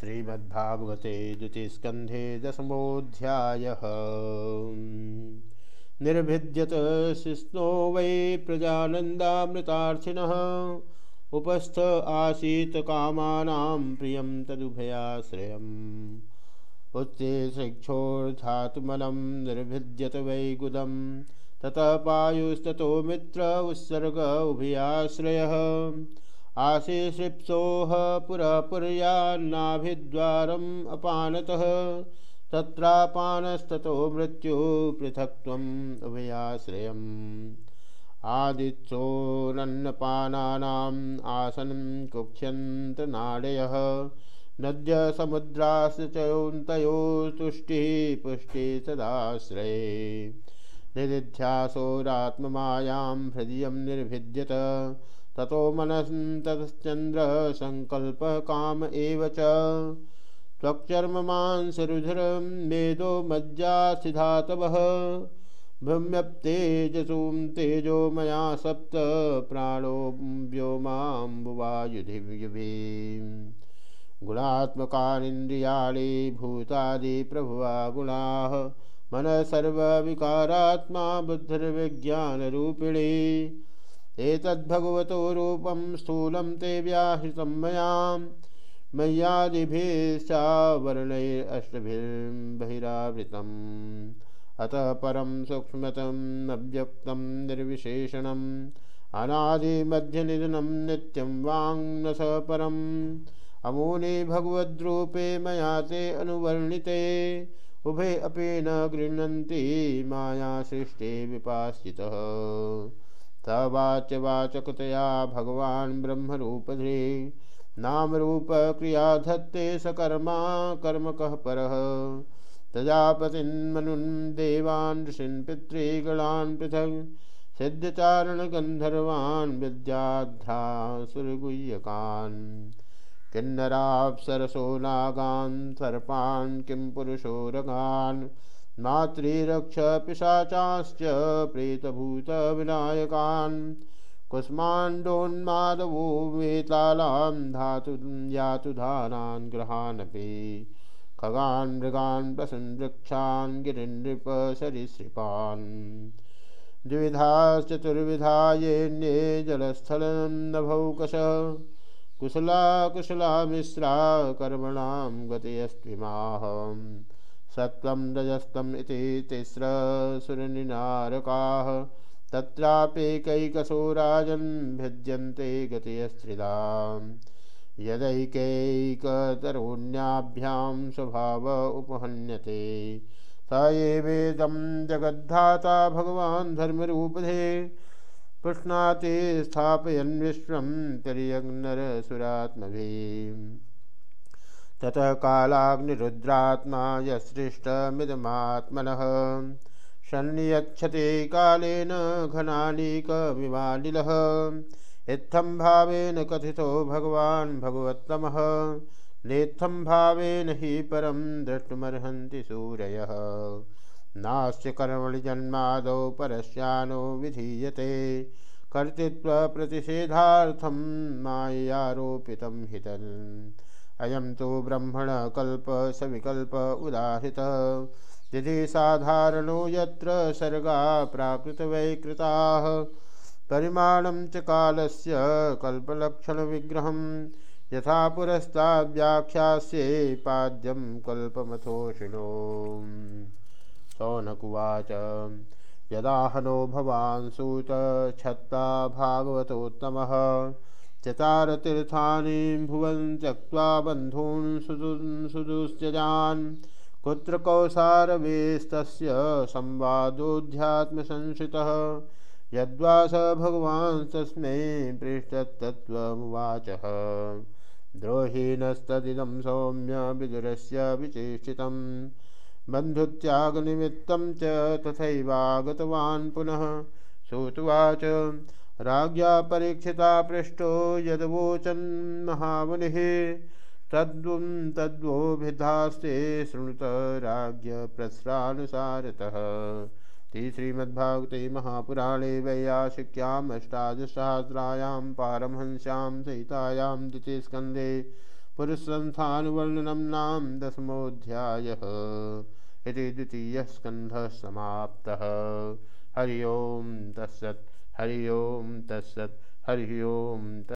श्रीमद्भागवते द्वितीयस्कन्धे दशमोऽध्यायः। निर्भिद्यत शिष्णो वै प्रजानन्दामृतार्थिनः उपस्थ आसीत् कामानां प्रियं तदुभयाश्रयम्। उच्चे शिक्षोर्धातुमलं निर्भिद्यत वै गुदं ततः पायुस्ततो मित्र उत्सर्ग उभयाश्रयः। आशीसृप्सोह पुरपुर्यान्नाभिद्वारम् तत्रापानस्ततो मृत्यु पृथक्त्वम् उभयाश्रयम्। आदित्सोरन्नपानानाम् आसनं कुक्ष्यन्तनाडयः नद्य समुद्राश्चयोन्तयो तुष्टिः पुष्टिः सदाश्रये। निदिध्यासोरात्ममायां हृदयं निर्भिद्यत। ततो मनस्ततश्चन्द्र संकल्प काम एव च। त्वक्चर्ममांसरुधिरं मेदो मज्जासिधातवः। भ्रम्यप्तेजसूं तेजो मया सप्त प्राणो व्योमाम्बुवायुधियुभि गुणात्मकानिन्द्रियाणि भूतादिप्रभुवा गुणाः। मनः सर्वविकारात्मा बुद्धिर्विज्ञानरूपिणी। एतद्भगवतो रूपं स्थूलं ते व्याहृतं मया। मय्यादिभिश्चावर्णैरष्टभिर्बहिरावृतम्। अतः परं सूक्ष्मतम्, अव्यक्तं, निर्विशेषणम्। अनादिमध्यनिधनं नित्यं वाङ् स परम्। अमूनि भगवद्रूपे मया ते अनुवर्णिते। उभे अपि न गृह्णन्ति माया सृष्टे विपाश्चितः सवाच्यवाचकतया भगवान् ब्रह्मरूपधे। नामरूप क्रिया धत्ते सकर्मा कर्म कः परः। प्रजापतिन्मनुन् देवान् ऋषिन् पितृगणान् पृथक् सिद्धचारणगन्धर्वान् विद्याध्रासुरगुह्यकान्। किन्नराप्सरसो नागान् सर्पान् किं पुरुषोरगान् मातृरक्ष पिशाचाश्च प्रेतभूतविनायकान् कुष्माण्डोन्मादवो वेतालां धातु यातुधानान् ग्रहानपि खगान् मृगान् पशुन् वृक्षान् गिरिनृपसरीसृपान् द्विविधाश्चतुर्विधा येन्ये जलस्थलं नभौकश कुशला कुशला मिश्रा कर्मणां गतयस्त्विमाहम् सत्वं रजस्तम् इति तिस्रसुरनिनारकाः। तत्राप्येकैकशो राजन् भिद्यन्ते गतयस्त्रिदाम्। यदैकैकतरुण्याभ्यां स्वभाव उपहन्यते। स एवेदं जगद्धाता भगवान् धर्मरूपधे। पुष्णाति स्थापयन् विश्वं तिर्यग्नरसुरात्मभिः ततः कालाग्निरुद्रात्मा यसृष्टमिदमात्मनः सन्नियच्छते कालेन घनानीकमिवानिलः इत्थं भावेन कथितो भगवान् भगवत्तमः। नेत्थं भावेन हि परं द्रष्टुमर्हन्ति सूरयः। नास्य कर्मणि जन्मादौ परस्यानो विधीयते। कर्तृत्वप्रतिषेधार्थं मायारोपितं हितन् अयं तो ब्रह्मण कल्प सविकल्प उदाहृतः। यदि साधारणो यत्र सर्गा प्राकृतवैकृताः परिमाणं च कालस्य कल्पलक्षणविग्रहं यथा पुरस्ताद्व्याख्यास्ये पाद्यं कल्पमथोषिणो सौनकुवाच यदाहनो भवान् सूत, छत्ता भागवतोत्तमः। चतारतीर्थानि भुवन् त्यक्त्वा बन्धून् सुदुन् सुदुश्चजान् कुत्र कौसारवेस्तस्य संवादोऽध्यात्मसंश्रितः यद्वा स भगवान् तस्मै पृष्ठतत्त्वमुवाचः। द्रोहीणस्तदिदं सौम्य विदुरस्य विचेष्टितं बन्धुत्यागनिमित्तं च तथैवागतवान् पुनः। श्रुतुवाच राज्ञा परीक्षिता पृष्ठो यदवोचन्महामुनिः तद्वं तद्वोभिधास्ते शृणुत राज्ञ प्रस्रानुसारतः श्रीमद्भागवते महापुराणे वैयासिक्याम् अष्टादशसहस्रायां पारमहंस्यां सहितायां द्वितीयस्कन्धे पुरुषसंस्थानुवर्णनम नाम दसमोध्याय इति द्वितीय स्कंध समाप्त। हरि ओम तत्सत् हरि ओम तत्सत हरि ओम